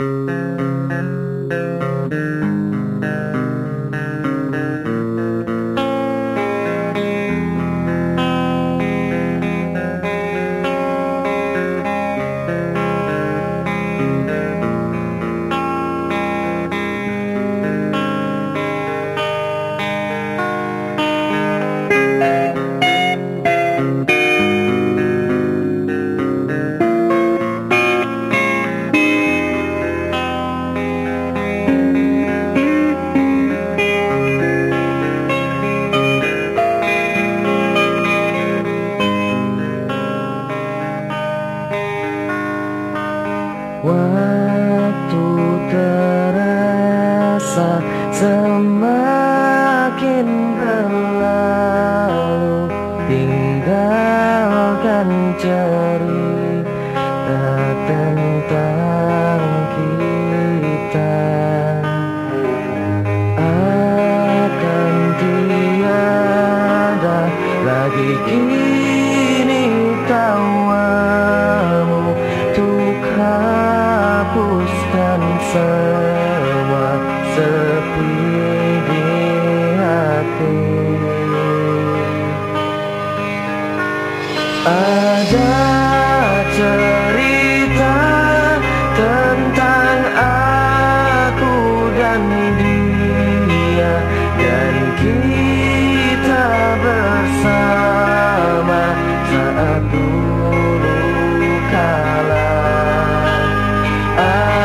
Mm-hmm. Some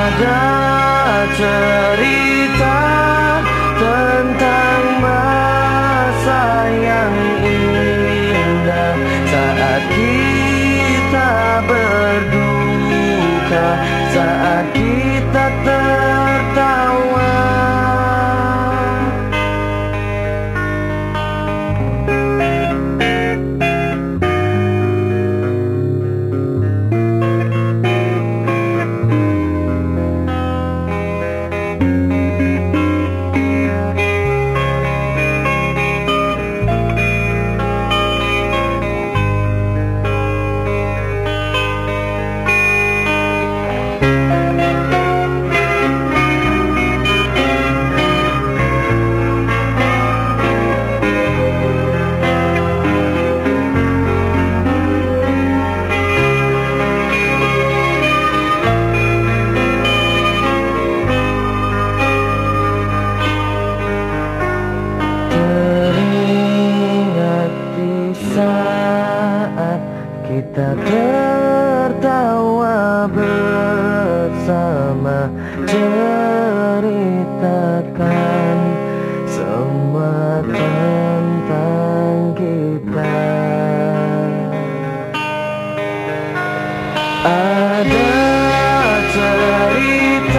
Ada cerita tentang masa yang indah Saat kita berduka Saat kita tertawa kita tertawa bersama Ceritakan semua tentang kita. Ada cerita